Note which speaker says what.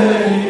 Speaker 1: Amen.